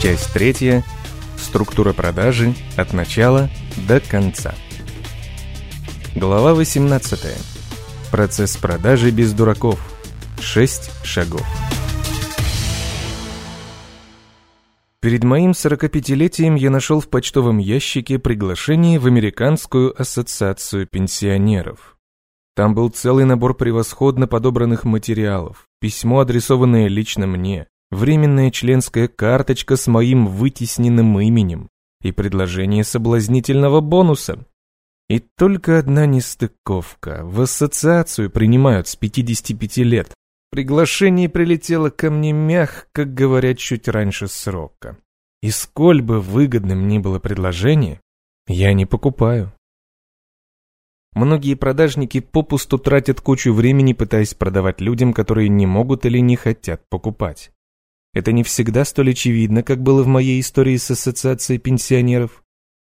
Часть третья. Структура продажи от начала до конца. Глава 18. Процесс продажи без дураков. 6 шагов. Перед моим 45-летием я нашел в почтовом ящике приглашение в Американскую ассоциацию пенсионеров. Там был целый набор превосходно подобранных материалов, письмо, адресованное лично мне, временная членская карточка с моим вытесненным именем и предложение соблазнительного бонуса. И только одна нестыковка. В ассоциацию принимают с 55 лет. Приглашение прилетело ко мне мягко, говорят, чуть раньше срока. И сколь бы выгодным ни было предложение, я не покупаю. Многие продажники попусту тратят кучу времени, пытаясь продавать людям, которые не могут или не хотят покупать. Это не всегда столь очевидно, как было в моей истории с ассоциацией пенсионеров.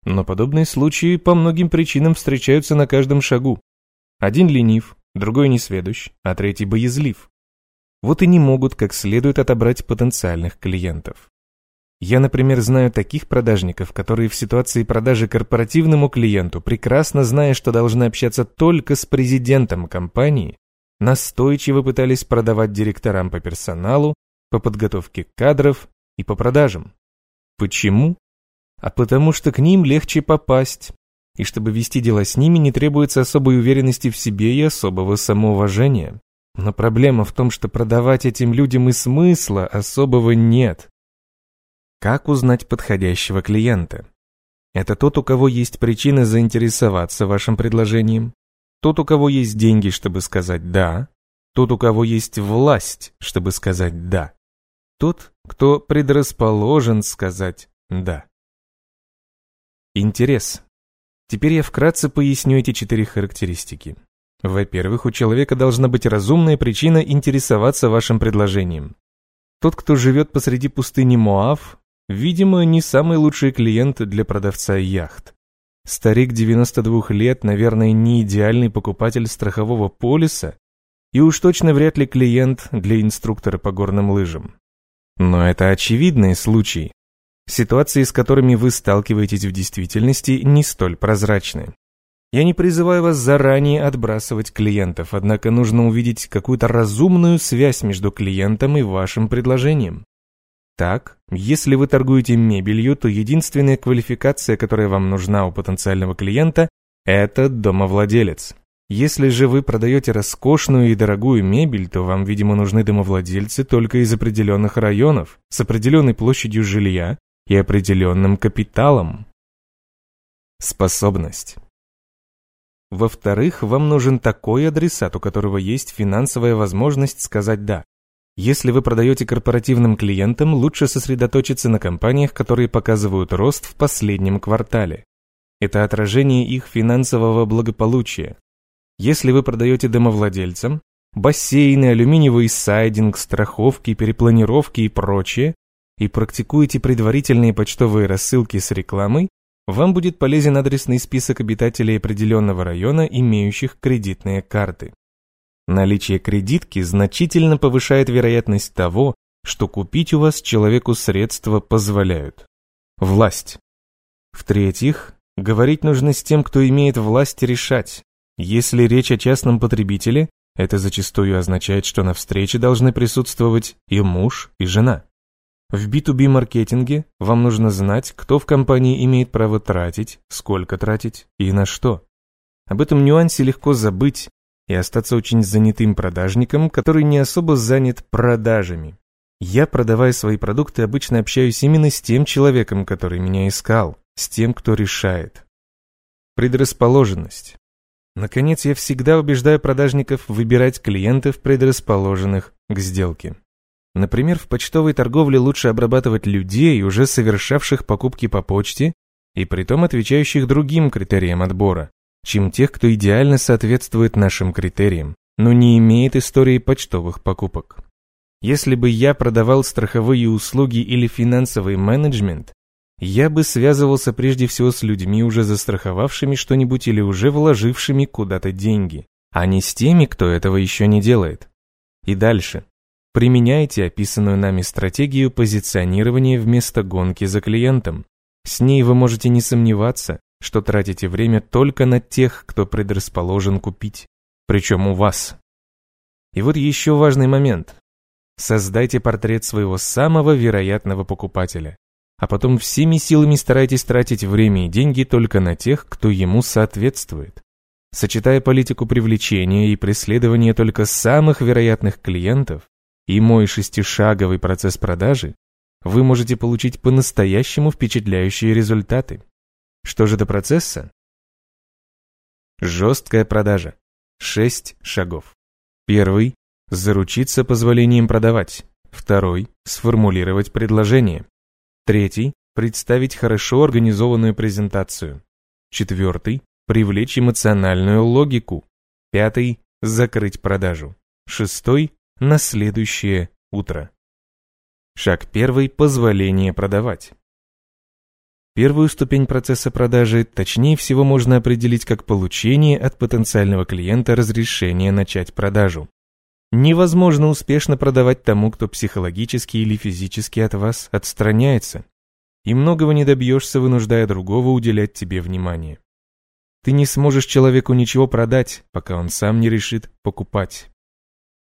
Но подобные случаи по многим причинам встречаются на каждом шагу. Один ленив, другой несведущ, а третий боязлив. Вот и не могут как следует отобрать потенциальных клиентов. Я, например, знаю таких продажников, которые в ситуации продажи корпоративному клиенту, прекрасно зная, что должны общаться только с президентом компании, настойчиво пытались продавать директорам по персоналу, по подготовке кадров и по продажам. Почему? А потому что к ним легче попасть, и чтобы вести дела с ними не требуется особой уверенности в себе и особого самоуважения. Но проблема в том, что продавать этим людям и смысла особого нет. Как узнать подходящего клиента? Это тот, у кого есть причины заинтересоваться вашим предложением, тот, у кого есть деньги, чтобы сказать «да», тот, у кого есть власть, чтобы сказать «да», тот, кто предрасположен сказать «да». Интерес. Теперь я вкратце поясню эти четыре характеристики. Во-первых, у человека должна быть разумная причина интересоваться вашим предложением. Тот, кто живет посреди пустыни Моав, Видимо, не самый лучший клиент для продавца яхт. Старик 92 лет, наверное, не идеальный покупатель страхового полиса и уж точно вряд ли клиент для инструктора по горным лыжам. Но это очевидные случаи. Ситуации, с которыми вы сталкиваетесь в действительности, не столь прозрачны. Я не призываю вас заранее отбрасывать клиентов, однако нужно увидеть какую-то разумную связь между клиентом и вашим предложением. Так, если вы торгуете мебелью, то единственная квалификация, которая вам нужна у потенциального клиента, это домовладелец. Если же вы продаете роскошную и дорогую мебель, то вам, видимо, нужны домовладельцы только из определенных районов, с определенной площадью жилья и определенным капиталом. Способность. Во-вторых, вам нужен такой адресат, у которого есть финансовая возможность сказать «да». Если вы продаете корпоративным клиентам, лучше сосредоточиться на компаниях, которые показывают рост в последнем квартале. Это отражение их финансового благополучия. Если вы продаете домовладельцам, бассейны, алюминиевый сайдинг, страховки, перепланировки и прочее, и практикуете предварительные почтовые рассылки с рекламой, вам будет полезен адресный список обитателей определенного района, имеющих кредитные карты. Наличие кредитки значительно повышает вероятность того, что купить у вас человеку средства позволяют. Власть. В-третьих, говорить нужно с тем, кто имеет власть решать. Если речь о частном потребителе, это зачастую означает, что на встрече должны присутствовать и муж, и жена. В B2B-маркетинге вам нужно знать, кто в компании имеет право тратить, сколько тратить и на что. Об этом нюансе легко забыть, и остаться очень занятым продажником, который не особо занят продажами. Я, продавая свои продукты, обычно общаюсь именно с тем человеком, который меня искал, с тем, кто решает. Предрасположенность. Наконец, я всегда убеждаю продажников выбирать клиентов, предрасположенных к сделке. Например, в почтовой торговле лучше обрабатывать людей, уже совершавших покупки по почте, и притом отвечающих другим критериям отбора, чем тех, кто идеально соответствует нашим критериям, но не имеет истории почтовых покупок. Если бы я продавал страховые услуги или финансовый менеджмент, я бы связывался прежде всего с людьми, уже застраховавшими что-нибудь или уже вложившими куда-то деньги, а не с теми, кто этого еще не делает. И дальше. Применяйте описанную нами стратегию позиционирования вместо гонки за клиентом. С ней вы можете не сомневаться, что тратите время только на тех, кто предрасположен купить, причем у вас. И вот еще важный момент. Создайте портрет своего самого вероятного покупателя, а потом всеми силами старайтесь тратить время и деньги только на тех, кто ему соответствует. Сочетая политику привлечения и преследования только самых вероятных клиентов и мой шестишаговый процесс продажи, вы можете получить по-настоящему впечатляющие результаты. Что же до процесса? Жесткая продажа. Шесть шагов. Первый – заручиться позволением продавать. Второй – сформулировать предложение. Третий – представить хорошо организованную презентацию. Четвертый – привлечь эмоциональную логику. Пятый – закрыть продажу. Шестой – на следующее утро. Шаг первый – позволение продавать. Первую ступень процесса продажи точнее всего можно определить как получение от потенциального клиента разрешения начать продажу. Невозможно успешно продавать тому, кто психологически или физически от вас отстраняется. И многого не добьешься, вынуждая другого уделять тебе внимание. Ты не сможешь человеку ничего продать, пока он сам не решит покупать.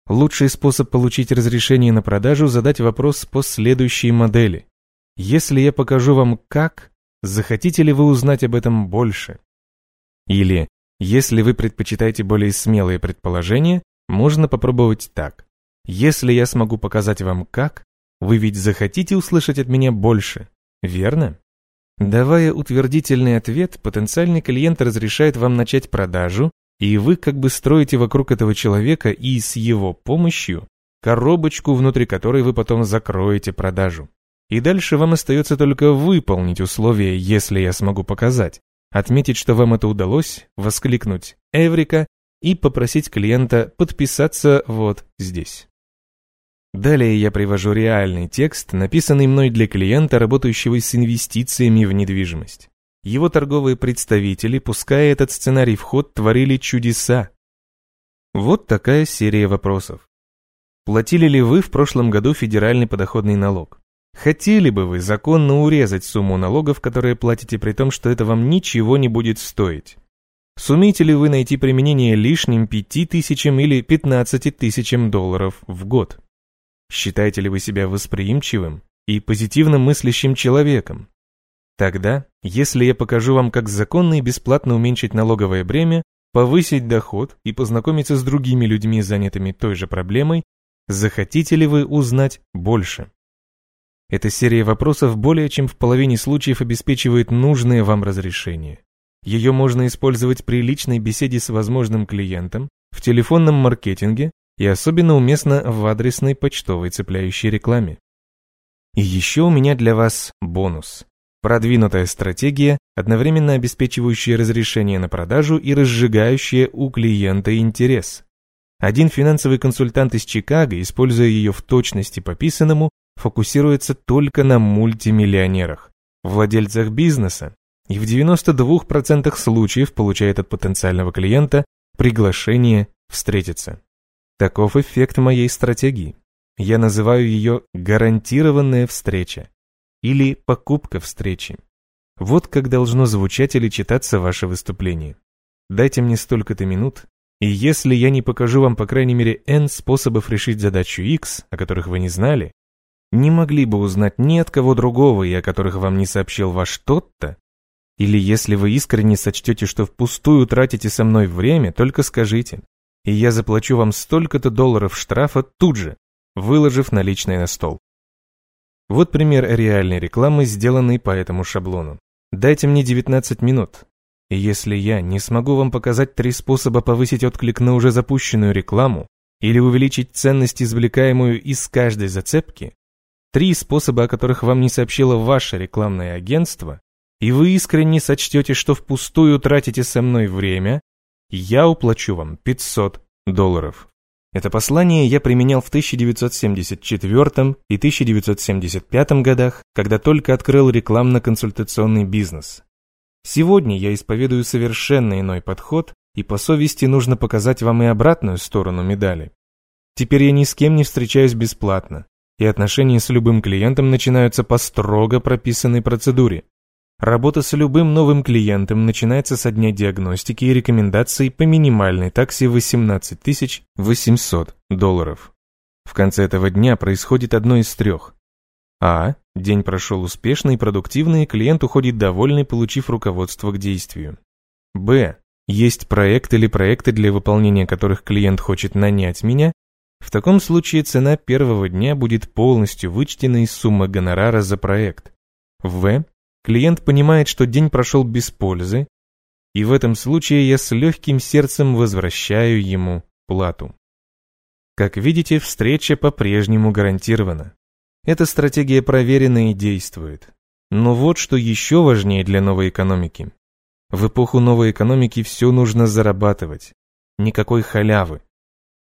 Лучший способ получить разрешение на продажу – задать вопрос по следующей модели. Если я покажу вам как, Захотите ли вы узнать об этом больше? Или, если вы предпочитаете более смелые предположения, можно попробовать так. Если я смогу показать вам как, вы ведь захотите услышать от меня больше, верно? Давая утвердительный ответ, потенциальный клиент разрешает вам начать продажу, и вы как бы строите вокруг этого человека и с его помощью коробочку, внутри которой вы потом закроете продажу. И дальше вам остается только выполнить условия, если я смогу показать, отметить, что вам это удалось, воскликнуть «Эврика» и попросить клиента подписаться вот здесь. Далее я привожу реальный текст, написанный мной для клиента, работающего с инвестициями в недвижимость. Его торговые представители, пуская этот сценарий в ход, творили чудеса. Вот такая серия вопросов. Платили ли вы в прошлом году федеральный подоходный налог? Хотели бы вы законно урезать сумму налогов, которые платите при том, что это вам ничего не будет стоить? Сумеете ли вы найти применение лишним 5 тысячам или 15 тысячам долларов в год? Считаете ли вы себя восприимчивым и позитивно мыслящим человеком? Тогда, если я покажу вам, как законно и бесплатно уменьшить налоговое бремя, повысить доход и познакомиться с другими людьми, занятыми той же проблемой, захотите ли вы узнать больше? Эта серия вопросов более чем в половине случаев обеспечивает нужное вам разрешение. Ее можно использовать при личной беседе с возможным клиентом, в телефонном маркетинге и особенно уместно в адресной почтовой цепляющей рекламе. И еще у меня для вас бонус. Продвинутая стратегия, одновременно обеспечивающая разрешение на продажу и разжигающая у клиента интерес. Один финансовый консультант из Чикаго, используя ее в точности по писанному, фокусируется только на мультимиллионерах, владельцах бизнеса, и в 92% случаев получает от потенциального клиента приглашение встретиться. Таков эффект моей стратегии. Я называю ее гарантированная встреча или покупка встречи. Вот как должно звучать или читаться ваше выступление. Дайте мне столько-то минут, и если я не покажу вам по крайней мере N способов решить задачу X, о которых вы не знали, не могли бы узнать ни от кого другого и о которых вам не сообщил ваш тот-то? Или если вы искренне сочтете, что впустую тратите со мной время, только скажите, и я заплачу вам столько-то долларов штрафа тут же, выложив наличные на стол. Вот пример реальной рекламы, сделанной по этому шаблону. Дайте мне 19 минут. И если я не смогу вам показать три способа повысить отклик на уже запущенную рекламу или увеличить ценность, извлекаемую из каждой зацепки, Три способа, о которых вам не сообщило ваше рекламное агентство, и вы искренне сочтете, что впустую тратите со мной время, я уплачу вам 500 долларов. Это послание я применял в 1974 и 1975 годах, когда только открыл рекламно-консультационный бизнес. Сегодня я исповедую совершенно иной подход, и по совести нужно показать вам и обратную сторону медали. Теперь я ни с кем не встречаюсь бесплатно, и отношения с любым клиентом начинаются по строго прописанной процедуре. Работа с любым новым клиентом начинается со дня диагностики и рекомендаций по минимальной таксе 18 800 долларов. В конце этого дня происходит одно из трех. А. День прошел успешно и продуктивно, и клиент уходит довольный, получив руководство к действию. Б. Есть проект или проекты, для выполнения которых клиент хочет нанять меня. В таком случае цена первого дня будет полностью вычтена из суммы гонорара за проект. В. Клиент понимает, что день прошел без пользы, и в этом случае я с легким сердцем возвращаю ему плату. Как видите, встреча по-прежнему гарантирована. Эта стратегия проверена и действует. Но вот что еще важнее для новой экономики. В эпоху новой экономики все нужно зарабатывать. Никакой халявы.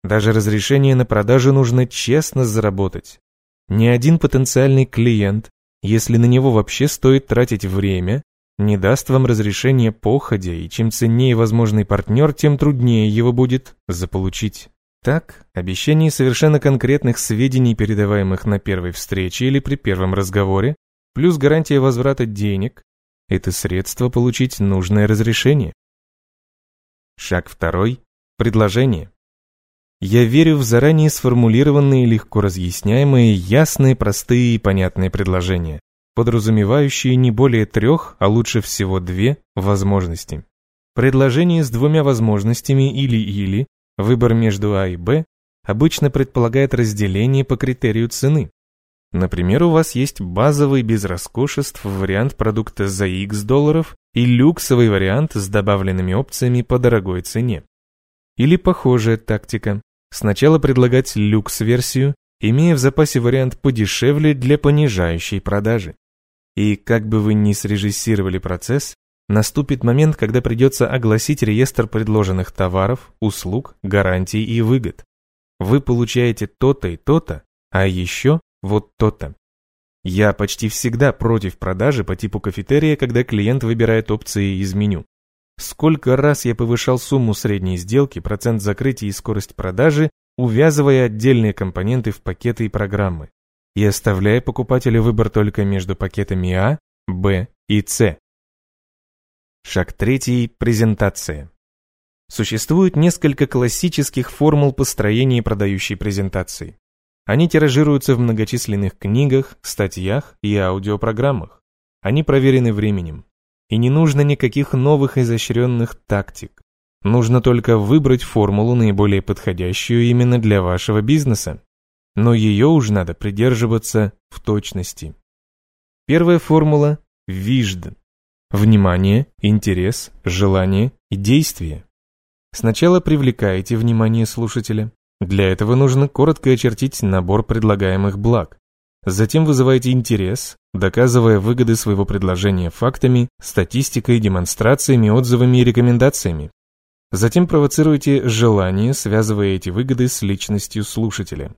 Даже разрешение на продажу нужно честно заработать. Ни один потенциальный клиент, если на него вообще стоит тратить время, не даст вам разрешение походя, и чем ценнее возможный партнер, тем труднее его будет заполучить. Так, обещание совершенно конкретных сведений, передаваемых на первой встрече или при первом разговоре, плюс гарантия возврата денег – это средство получить нужное разрешение. Шаг второй – предложение. Я верю в заранее сформулированные, легко разъясняемые, ясные, простые и понятные предложения, подразумевающие не более трех, а лучше всего две возможности. Предложение с двумя возможностями или-или Выбор между А и Б обычно предполагает разделение по критерию цены. Например, у вас есть базовый без роскошеств вариант продукта за X долларов и люксовый вариант с добавленными опциями по дорогой цене. Или похожая тактика. Сначала предлагать люкс-версию, имея в запасе вариант подешевле для понижающей продажи. И как бы вы ни срежиссировали процесс, Наступит момент, когда придется огласить реестр предложенных товаров, услуг, гарантий и выгод. Вы получаете то-то и то-то, а еще вот то-то. Я почти всегда против продажи по типу кафетерия, когда клиент выбирает опции из меню. Сколько раз я повышал сумму средней сделки, процент закрытия и скорость продажи, увязывая отдельные компоненты в пакеты и программы, и оставляя покупателю выбор только между пакетами А, Б и С. Шаг третий – презентация. Существует несколько классических формул построения продающей презентации. Они тиражируются в многочисленных книгах, статьях и аудиопрограммах. Они проверены временем. И не нужно никаких новых изощренных тактик. Нужно только выбрать формулу, наиболее подходящую именно для вашего бизнеса. Но ее уж надо придерживаться в точности. Первая формула – VISD Внимание, интерес, желание и действие. Сначала привлекаете внимание слушателя. Для этого нужно коротко очертить набор предлагаемых благ. Затем вызываете интерес, доказывая выгоды своего предложения фактами, статистикой, демонстрациями, отзывами и рекомендациями. Затем провоцируете желание, связывая эти выгоды с личностью слушателя.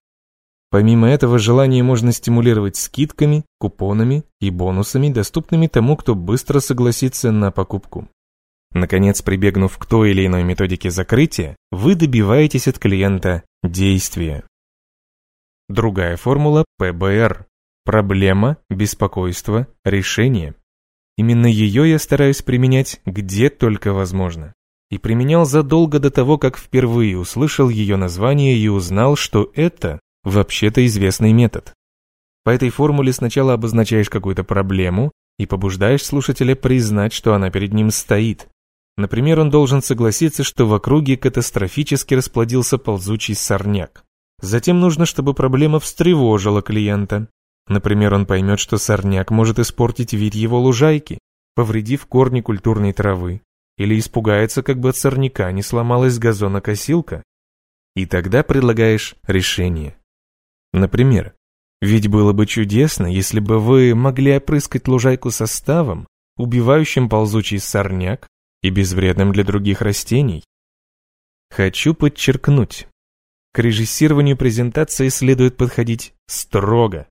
Помимо этого, желание можно стимулировать скидками, купонами и бонусами, доступными тому, кто быстро согласится на покупку. Наконец, прибегнув к той или иной методике закрытия, вы добиваетесь от клиента действия. Другая формула ПБР – проблема, беспокойство, решение. Именно ее я стараюсь применять где только возможно. И применял задолго до того, как впервые услышал ее название и узнал, что это вообще-то известный метод. По этой формуле сначала обозначаешь какую-то проблему и побуждаешь слушателя признать, что она перед ним стоит. Например, он должен согласиться, что в округе катастрофически расплодился ползучий сорняк. Затем нужно, чтобы проблема встревожила клиента. Например, он поймет, что сорняк может испортить вид его лужайки, повредив корни культурной травы, или испугается, как бы от сорняка не сломалась газонокосилка. И тогда предлагаешь решение. Например, ведь было бы чудесно, если бы вы могли опрыскать лужайку составом, убивающим ползучий сорняк и безвредным для других растений. Хочу подчеркнуть, к режиссированию презентации следует подходить строго.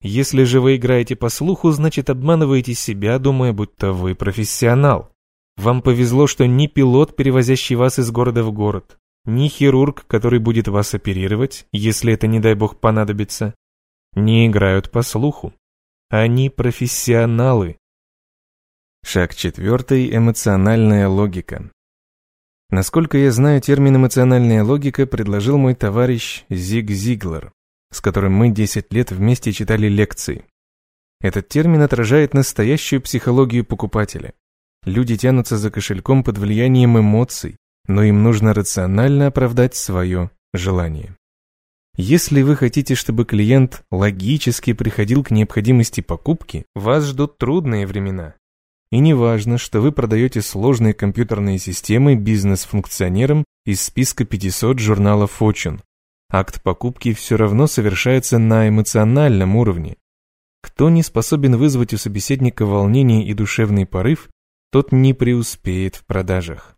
Если же вы играете по слуху, значит обманываете себя, думая, будто вы профессионал. Вам повезло, что не пилот, перевозящий вас из города в город. ни хирург, который будет вас оперировать, если это, не дай бог, понадобится, не играют по слуху. Они профессионалы. Шаг четвертый – эмоциональная логика. Насколько я знаю, термин «эмоциональная логика» предложил мой товарищ Зиг Зиглер, с которым мы 10 лет вместе читали лекции. Этот термин отражает настоящую психологию покупателя. Люди тянутся за кошельком под влиянием эмоций, но им нужно рационально оправдать свое желание. Если вы хотите, чтобы клиент логически приходил к необходимости покупки, вас ждут трудные времена. И не важно, что вы продаете сложные компьютерные системы бизнес-функционерам из списка 500 журнала Fortune. Акт покупки все равно совершается на эмоциональном уровне. Кто не способен вызвать у собеседника волнение и душевный порыв, тот не преуспеет в продажах.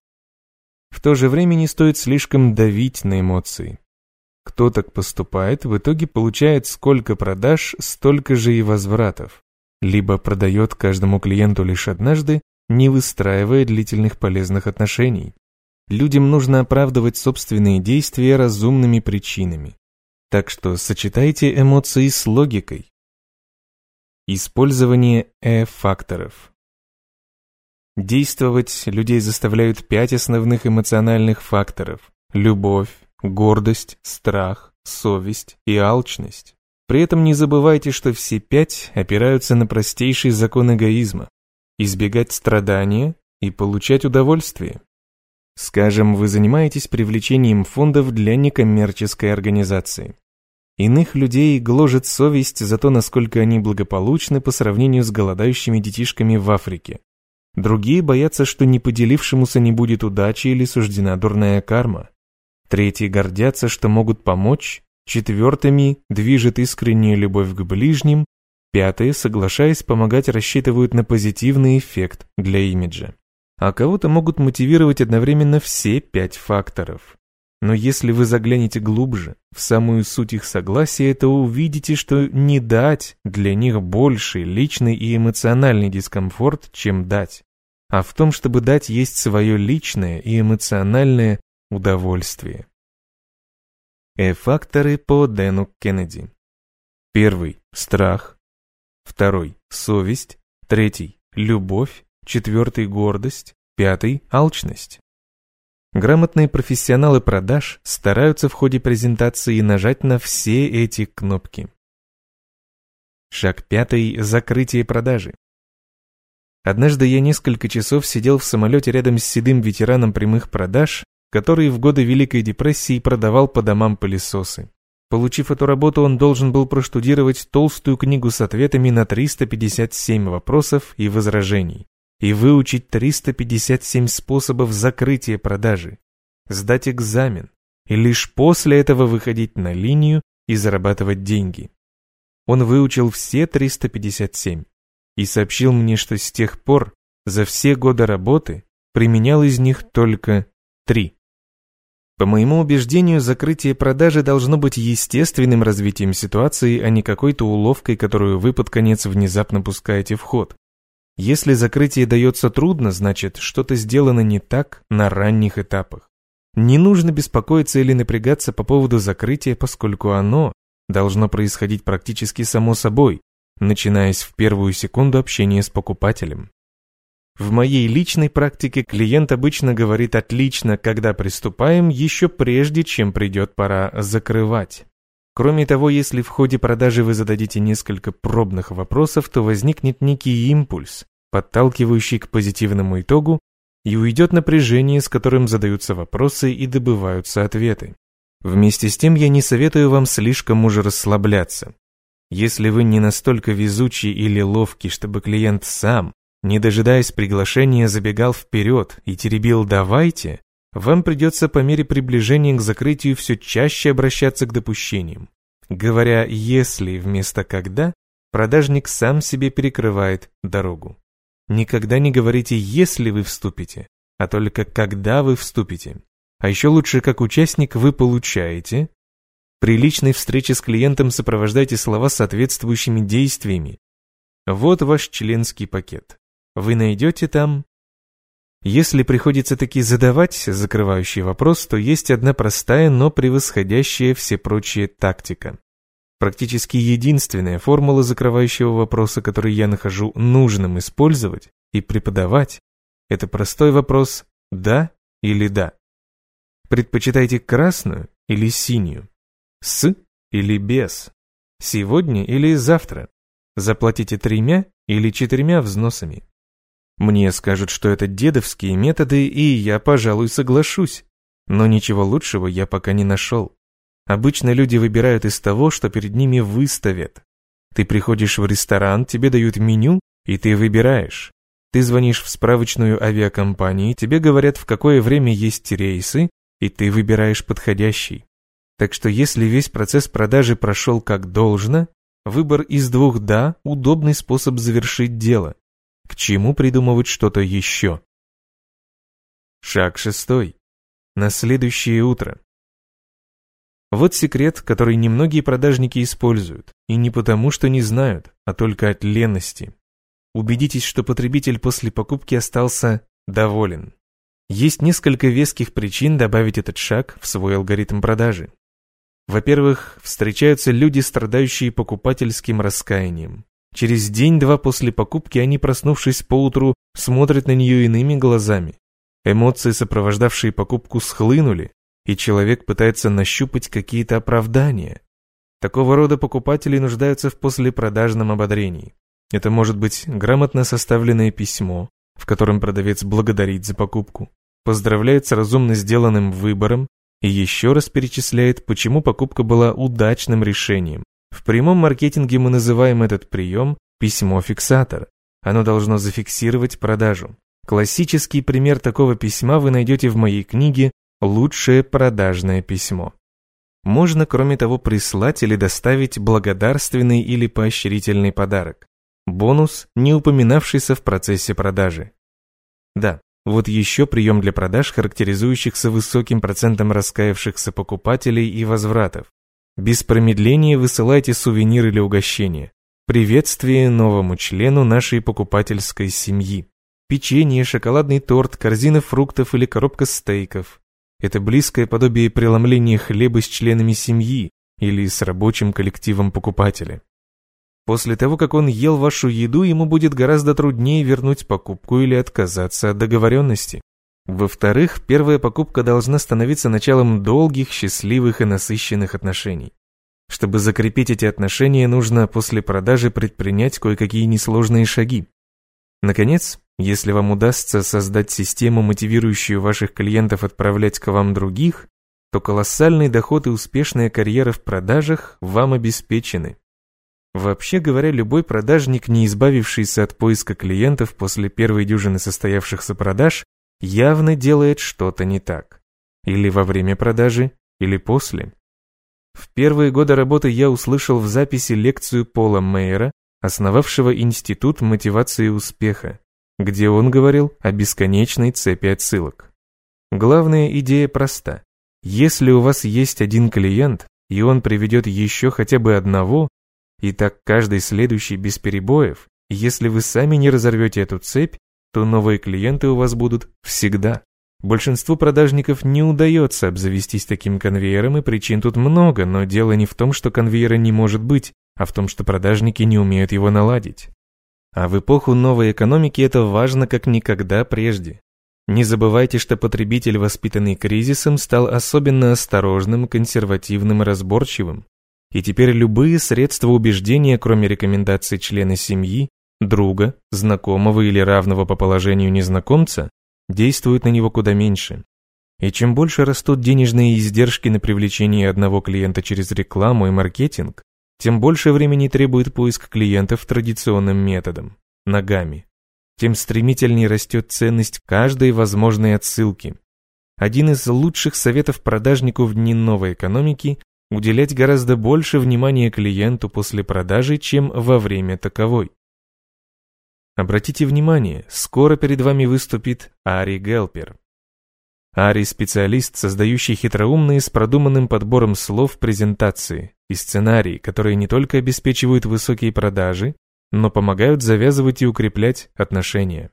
В то же время не стоит слишком давить на эмоции. Кто так поступает, в итоге получает сколько продаж, столько же и возвратов. Либо продает каждому клиенту лишь однажды, не выстраивая длительных полезных отношений. Людям нужно оправдывать собственные действия разумными причинами. Так что сочетайте эмоции с логикой. Использование э-факторов. Действовать людей заставляют пять основных эмоциональных факторов – любовь, гордость, страх, совесть и алчность. При этом не забывайте, что все пять опираются на простейший закон эгоизма – избегать страдания и получать удовольствие. Скажем, вы занимаетесь привлечением фондов для некоммерческой организации. Иных людей гложет совесть за то, насколько они благополучны по сравнению с голодающими детишками в Африке. Другие боятся, что не поделившемуся не будет удачи или суждена дурная карма. Третьи гордятся, что могут помочь. Четвертыми движет искренняя любовь к ближним. Пятые, соглашаясь помогать, рассчитывают на позитивный эффект для имиджа. А кого-то могут мотивировать одновременно все пять факторов. Но если вы заглянете глубже, в самую суть их согласия, то увидите, что не дать для них больший личный и эмоциональный дискомфорт, чем дать. А в том, чтобы дать есть свое личное и эмоциональное удовольствие. Э-факторы по Дэну Кеннеди. Первый – страх. Второй – совесть. Третий – любовь. Четвертый – гордость. Пятый – алчность. Грамотные профессионалы продаж стараются в ходе презентации нажать на все эти кнопки. Шаг пятый – закрытие продажи. Однажды я несколько часов сидел в самолете рядом с седым ветераном прямых продаж, который в годы Великой депрессии продавал по домам пылесосы. Получив эту работу, он должен был проштудировать толстую книгу с ответами на 357 вопросов и возражений и выучить 357 способов закрытия продажи, сдать экзамен и лишь после этого выходить на линию и зарабатывать деньги. Он выучил все 357 и сообщил мне, что с тех пор за все годы работы применял из них только три. По моему убеждению, закрытие продажи должно быть естественным развитием ситуации, а не какой-то уловкой, которую вы под конец внезапно пускаете в ход. Если закрытие дается трудно, значит, что-то сделано не так на ранних этапах. Не нужно беспокоиться или напрягаться по поводу закрытия, поскольку оно должно происходить практически само собой, начинаясь в первую секунду общения с покупателем. В моей личной практике клиент обычно говорит «отлично», когда приступаем, еще прежде, чем придет пора закрывать. Кроме того, если в ходе продажи вы зададите несколько пробных вопросов, то возникнет некий импульс, подталкивающий к позитивному итогу, и уйдет напряжение, с которым задаются вопросы и добываются ответы. Вместе с тем я не советую вам слишком уже расслабляться. Если вы не настолько везучий или ловкий, чтобы клиент сам, не дожидаясь приглашения, забегал вперед и теребил «давайте», вам придется по мере приближения к закрытию все чаще обращаться к допущениям. Говоря «если» вместо «когда», продажник сам себе перекрывает дорогу. Никогда не говорите «если вы вступите», а только «когда вы вступите». А еще лучше, как участник, вы получаете. При личной встрече с клиентом сопровождайте слова соответствующими действиями. Вот ваш членский пакет. Вы найдете там Если приходится таки задавать закрывающий вопрос, то есть одна простая, но превосходящая все прочие тактика. Практически единственная формула закрывающего вопроса, который я нахожу нужным использовать и преподавать, это простой вопрос «да» или «да». Предпочитаете красную или синюю? С или без? Сегодня или завтра? Заплатите тремя или четырьмя взносами? Мне скажут, что это дедовские методы, и я, пожалуй, соглашусь. Но ничего лучшего я пока не нашел. Обычно люди выбирают из того, что перед ними выставят. Ты приходишь в ресторан, тебе дают меню, и ты выбираешь. Ты звонишь в справочную авиакомпанию, тебе говорят, в какое время есть рейсы, и ты выбираешь подходящий. Так что если весь процесс продажи прошел как должно, выбор из двух «да» – удобный способ завершить дело. К чему придумывать что-то еще? Шаг шестой. На следующее утро. Вот секрет, который немногие продажники используют, и не потому, что не знают, а только от лености. Убедитесь, что потребитель после покупки остался доволен. Есть несколько веских причин добавить этот шаг в свой алгоритм продажи. Во-первых, встречаются люди, страдающие покупательским раскаянием. Через день-два после покупки они, проснувшись поутру, смотрят на нее иными глазами. Эмоции, сопровождавшие покупку, схлынули, и человек пытается нащупать какие-то оправдания. Такого рода покупатели нуждаются в послепродажном ободрении. Это может быть грамотно составленное письмо, в котором продавец благодарит за покупку, поздравляет с разумно сделанным выбором и еще раз перечисляет, почему покупка была удачным решением, в прямом маркетинге мы называем этот прием письмо-фиксатор. Оно должно зафиксировать продажу. Классический пример такого письма вы найдете в моей книге «Лучшее продажное письмо». Можно, кроме того, прислать или доставить благодарственный или поощрительный подарок. Бонус, не упоминавшийся в процессе продажи. Да, вот еще прием для продаж, характеризующихся высоким процентом раскаявшихся покупателей и возвратов. Без промедления высылайте сувенир или угощение. Приветствие новому члену нашей покупательской семьи. Печенье, шоколадный торт, корзина фруктов или коробка стейков. Это близкое подобие преломления хлеба с членами семьи или с рабочим коллективом покупателя. После того, как он ел вашу еду, ему будет гораздо труднее вернуть покупку или отказаться от договоренности. Во-вторых, первая покупка должна становиться началом долгих, счастливых и насыщенных отношений. Чтобы закрепить эти отношения, нужно после продажи предпринять кое-какие несложные шаги. Наконец, если вам удастся создать систему, мотивирующую ваших клиентов отправлять к вам других, то колоссальный доход и успешная карьера в продажах вам обеспечены. Вообще говоря, любой продажник, не избавившийся от поиска клиентов после первой дюжины состоявшихся продаж, явно делает что-то не так. Или во время продажи, или после. В первые годы работы я услышал в записи лекцию Пола Мейера, основавшего Институт мотивации успеха, где он говорил о бесконечной цепи отсылок. Главная идея проста. Если у вас есть один клиент, и он приведет еще хотя бы одного, и так каждый следующий без перебоев, если вы сами не разорвете эту цепь, то новые клиенты у вас будут всегда. Большинству продажников не удается обзавестись таким конвейером, и причин тут много, но дело не в том, что конвейера не может быть, а в том, что продажники не умеют его наладить. А в эпоху новой экономики это важно как никогда прежде. Не забывайте, что потребитель, воспитанный кризисом, стал особенно осторожным, консервативным и разборчивым. И теперь любые средства убеждения, кроме рекомендаций члена семьи, друга, знакомого или равного по положению незнакомца, действуют на него куда меньше. И чем больше растут денежные издержки на привлечение одного клиента через рекламу и маркетинг, тем больше времени требует поиск клиентов традиционным методом – ногами. Тем стремительнее растет ценность каждой возможной отсылки. Один из лучших советов продажнику в дни новой экономики – уделять гораздо больше внимания клиенту после продажи, чем во время таковой. Обратите внимание, скоро перед вами выступит Ари Гелпер. Ари – специалист, создающий хитроумные с продуманным подбором слов презентации и сценарии, которые не только обеспечивают высокие продажи, но помогают завязывать и укреплять отношения.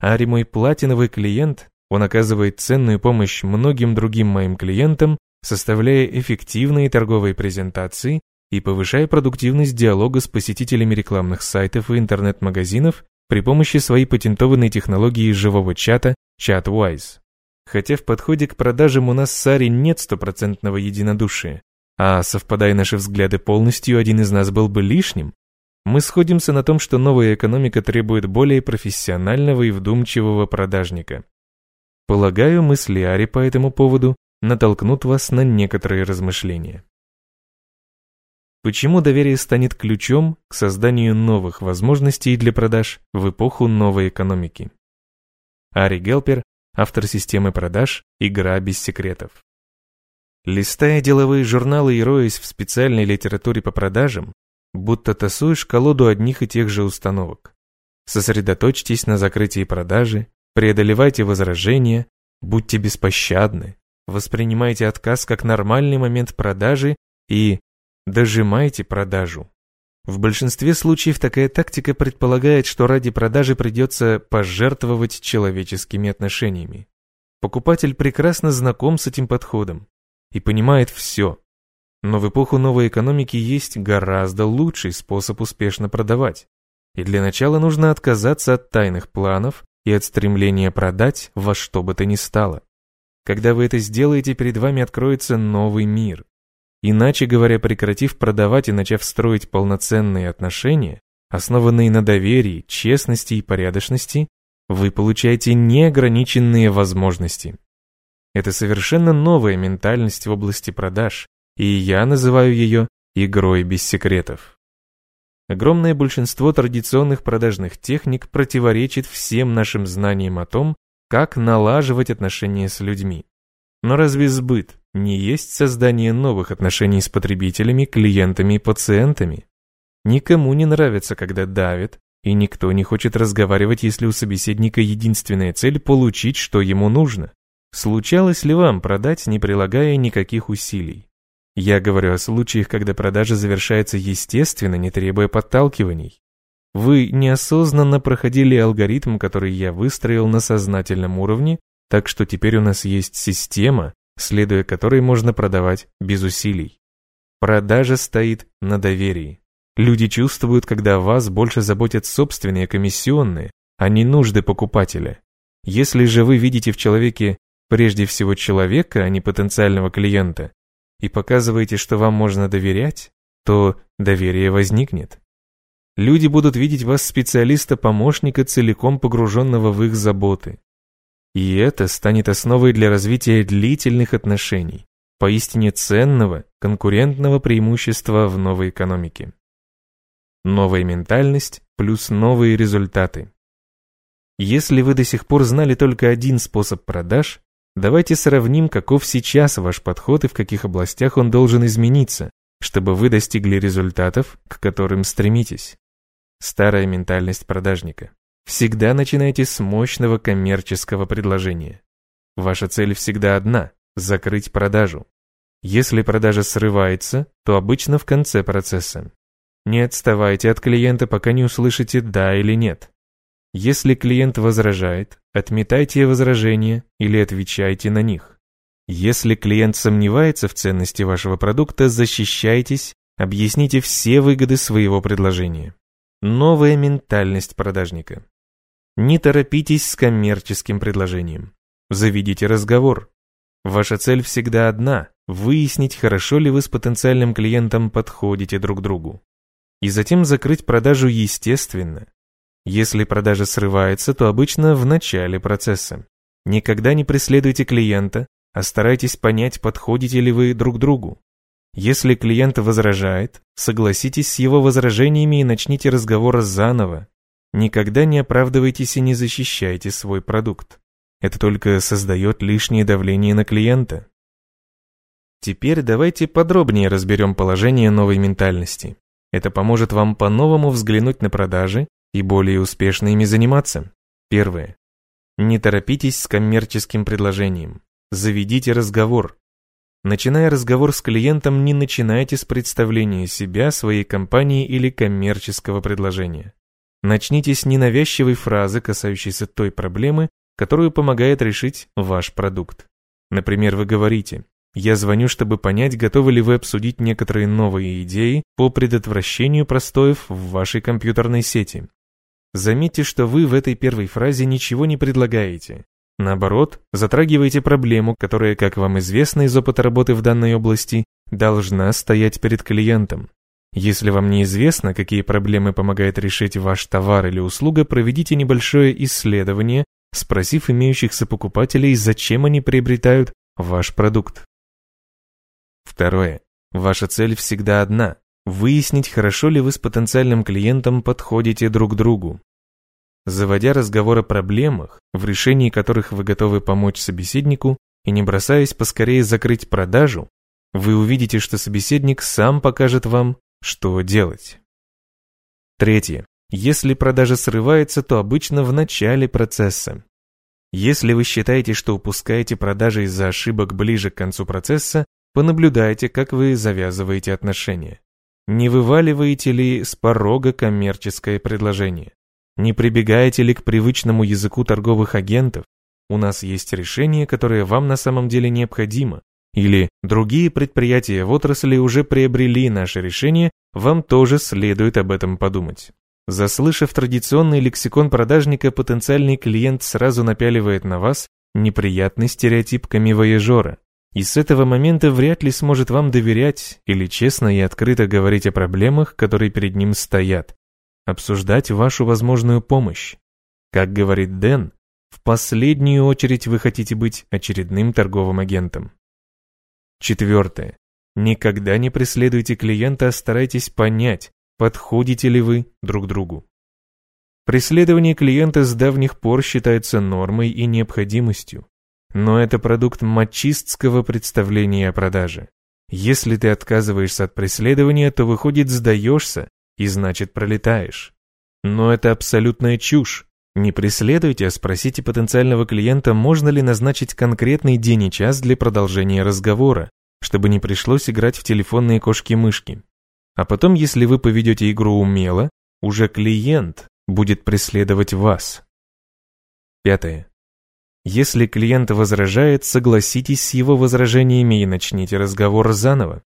Ари мой платиновый клиент, он оказывает ценную помощь многим другим моим клиентам, составляя эффективные торговые презентации и повышая продуктивность диалога с посетителями рекламных сайтов и интернет-магазинов при помощи своей патентованной технологии живого чата ChatWise. Хотя в подходе к продажам у нас с Ари нет стопроцентного единодушия, а совпадая наши взгляды полностью, один из нас был бы лишним, мы сходимся на том, что новая экономика требует более профессионального и вдумчивого продажника. Полагаю, мысли Ари по этому поводу натолкнут вас на некоторые размышления. Почему доверие станет ключом к созданию новых возможностей для продаж в эпоху новой экономики? Ари Гелпер, автор системы продаж «Игра без секретов». Листая деловые журналы и роясь в специальной литературе по продажам, будто тасуешь колоду одних и тех же установок. Сосредоточьтесь на закрытии продажи, преодолевайте возражения, будьте беспощадны, воспринимайте отказ как нормальный момент продажи и дожимайте продажу. В большинстве случаев такая тактика предполагает, что ради продажи придется пожертвовать человеческими отношениями. Покупатель прекрасно знаком с этим подходом и понимает все, но в эпоху новой экономики есть гораздо лучший способ успешно продавать. И для начала нужно отказаться от тайных планов и от стремления продать во что бы то ни стало. Когда вы это сделаете, перед вами откроется новый мир. Иначе говоря, прекратив продавать и начав строить полноценные отношения, основанные на доверии, честности и порядочности, вы получаете неограниченные возможности. Это совершенно новая ментальность в области продаж, и я называю ее игрой без секретов. Огромное большинство традиционных продажных техник противоречит всем нашим знаниям о том, как налаживать отношения с людьми. Но разве сбыт не есть создание новых отношений с потребителями, клиентами и пациентами? Никому не нравится, когда давят, и никто не хочет разговаривать, если у собеседника единственная цель – получить, что ему нужно. Случалось ли вам продать, не прилагая никаких усилий? Я говорю о случаях, когда продажа завершается естественно, не требуя подталкиваний. Вы неосознанно проходили алгоритм, который я выстроил на сознательном уровне, так что теперь у нас есть система, следуя которой можно продавать без усилий. Продажа стоит на доверии. Люди чувствуют, когда вас больше заботят собственные комиссионные, а не нужды покупателя. Если же вы видите в человеке прежде всего человека, а не потенциального клиента, и показываете, что вам можно доверять, то доверие возникнет. Люди будут видеть вас специалиста-помощника, целиком погруженного в их заботы. И это станет основой для развития длительных отношений, поистине ценного конкурентного преимущества в новой экономике. Новая ментальность плюс новые результаты. Если вы до сих пор знали только один способ продаж, Давайте сравним, каков сейчас ваш подход и в каких областях он должен измениться, чтобы вы достигли результатов, к которым стремитесь. Старая ментальность продажника. Всегда начинайте с мощного коммерческого предложения. Ваша цель всегда одна – закрыть продажу. Если продажа срывается, то обычно в конце процесса. Не отставайте от клиента, пока не услышите «да» или «нет». Если клиент возражает, отметайте возражения или отвечайте на них. Если клиент сомневается в ценности вашего продукта, защищайтесь, объясните все выгоды своего предложения. Новая ментальность продажника. Не торопитесь с коммерческим предложением. Заведите разговор. Ваша цель всегда одна – выяснить, хорошо ли вы с потенциальным клиентом подходите друг другу. И затем закрыть продажу естественно, если продажа срывается, то обычно в начале процесса. Никогда не преследуйте клиента, а старайтесь понять, подходите ли вы друг другу. Если клиент возражает, согласитесь с его возражениями и начните разговор заново. Никогда не оправдывайтесь и не защищайте свой продукт. Это только создает лишнее давление на клиента. Теперь давайте подробнее разберем положение новой ментальности. Это поможет вам по-новому взглянуть на продажи и более успешно ими заниматься. Первое. Не торопитесь с коммерческим предложением. Заведите разговор. Начиная разговор с клиентом, не начинайте с представления себя, своей компании или коммерческого предложения. Начните с ненавязчивой фразы, касающейся той проблемы, которую помогает решить ваш продукт. Например, вы говорите «Я звоню, чтобы понять, готовы ли вы обсудить некоторые новые идеи по предотвращению простоев в вашей компьютерной сети». Заметьте, что вы в этой первой фразе ничего не предлагаете. Наоборот, затрагиваете проблему, которая, как вам известно из опыта работы в данной области, должна стоять перед клиентом. Если вам неизвестно, какие проблемы помогает решить ваш товар или услуга, проведите небольшое исследование, спросив имеющихся покупателей, зачем они приобретают ваш продукт. Второе. Ваша цель всегда одна – выяснить, хорошо ли вы с потенциальным клиентом подходите друг другу. Заводя разговор о проблемах, в решении которых вы готовы помочь собеседнику, и не бросаясь поскорее закрыть продажу, вы увидите, что собеседник сам покажет вам, что делать? Третье. Если продажа срывается, то обычно в начале процесса. Если вы считаете, что упускаете продажи из-за ошибок ближе к концу процесса, понаблюдайте, как вы завязываете отношения. Не вываливаете ли с порога коммерческое предложение? Не прибегаете ли к привычному языку торговых агентов? У нас есть решение, которое вам на самом деле необходимо, или другие предприятия в отрасли уже приобрели наше решение, вам тоже следует об этом подумать. Заслышав традиционный лексикон продажника, потенциальный клиент сразу напяливает на вас неприятный стереотип камивояжера, и с этого момента вряд ли сможет вам доверять или честно и открыто говорить о проблемах, которые перед ним стоят, обсуждать вашу возможную помощь. Как говорит Дэн, в последнюю очередь вы хотите быть очередным торговым агентом. Четвертое. Никогда не преследуйте клиента, а старайтесь понять, подходите ли вы друг другу. Преследование клиента с давних пор считается нормой и необходимостью. Но это продукт мачистского представления о продаже. Если ты отказываешься от преследования, то выходит сдаешься, и значит пролетаешь. Но это абсолютная чушь. Не преследуйте, а спросите потенциального клиента, можно ли назначить конкретный день и час для продолжения разговора, чтобы не пришлось играть в телефонные кошки-мышки. А потом, если вы поведете игру умело, уже клиент будет преследовать вас. Пятое. Если клиент возражает, согласитесь с его возражениями и начните разговор заново.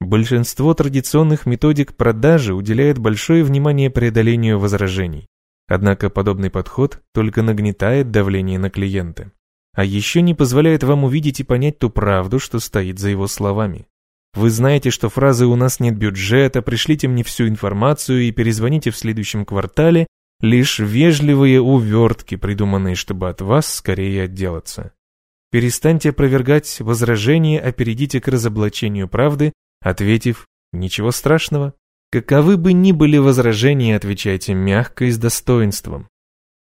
Большинство традиционных методик продажи уделяет большое внимание преодолению возражений. Однако подобный подход только нагнетает давление на клиента. А еще не позволяет вам увидеть и понять ту правду, что стоит за его словами. Вы знаете, что фразы «у нас нет бюджета», «пришлите мне всю информацию» и «перезвоните в следующем квартале» лишь вежливые увертки, придуманные, чтобы от вас скорее отделаться. Перестаньте опровергать возражения, а перейдите к разоблачению правды, ответив «ничего страшного». Каковы бы ни были возражения, отвечайте мягко и с достоинством.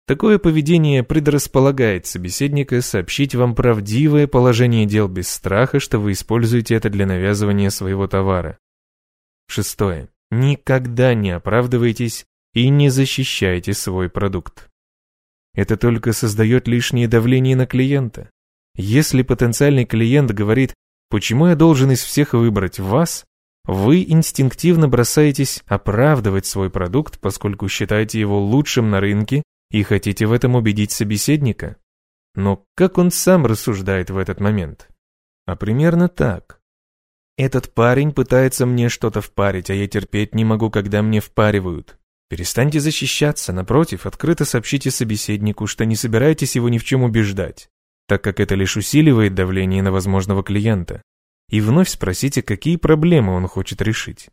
Такое поведение предрасполагает собеседника сообщить вам правдивое положение дел без страха, что вы используете это для навязывания своего товара. Шестое. Никогда не оправдывайтесь и не защищайте свой продукт. Это только создает лишнее давление на клиента. Если потенциальный клиент говорит «почему я должен из всех выбрать вас?», вы инстинктивно бросаетесь оправдывать свой продукт, поскольку считаете его лучшим на рынке и хотите в этом убедить собеседника. Но как он сам рассуждает в этот момент? А примерно так. Этот парень пытается мне что-то впарить, а я терпеть не могу, когда мне впаривают. Перестаньте защищаться, напротив, открыто сообщите собеседнику, что не собираетесь его ни в чем убеждать, так как это лишь усиливает давление на возможного клиента и вновь спросите, какие проблемы он хочет решить.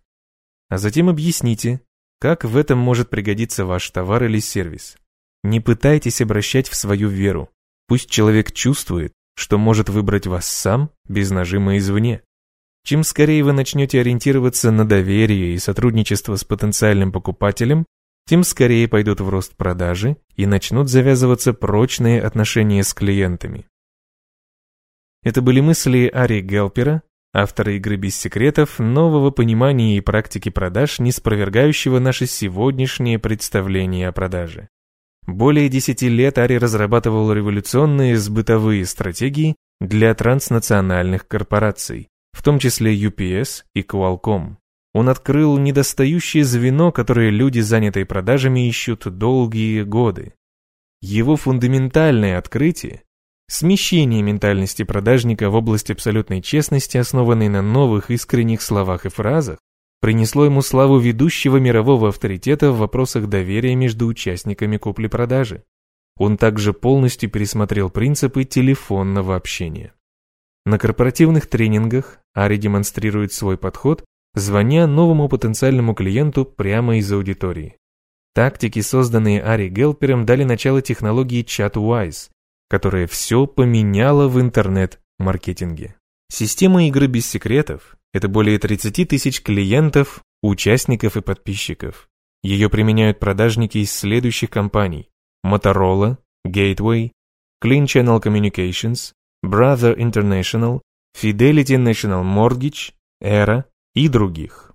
А затем объясните, как в этом может пригодиться ваш товар или сервис. Не пытайтесь обращать в свою веру. Пусть человек чувствует, что может выбрать вас сам без нажима извне. Чем скорее вы начнете ориентироваться на доверие и сотрудничество с потенциальным покупателем, тем скорее пойдут в рост продажи и начнут завязываться прочные отношения с клиентами. Это были мысли Ари Гелпера, автора игры без секретов, нового понимания и практики продаж, не спровергающего наше сегодняшнее представление о продаже. Более десяти лет Ари разрабатывал революционные сбытовые стратегии для транснациональных корпораций, в том числе UPS и Qualcomm. Он открыл недостающее звено, которое люди, занятые продажами, ищут долгие годы. Его фундаментальное открытие – смещение ментальности продажника в область абсолютной честности, основанной на новых искренних словах и фразах, принесло ему славу ведущего мирового авторитета в вопросах доверия между участниками купли-продажи. Он также полностью пересмотрел принципы телефонного общения. На корпоративных тренингах Ари демонстрирует свой подход, звоня новому потенциальному клиенту прямо из аудитории. Тактики, созданные Ари Гелпером, дали начало технологии ChatWise, которая все поменяла в интернет-маркетинге. Система игры без секретов – это более 30 тысяч клиентов, участников и подписчиков. Ее применяют продажники из следующих компаний Motorola, Gateway, Clean Channel Communications, Brother International, Fidelity National Mortgage, Era и других.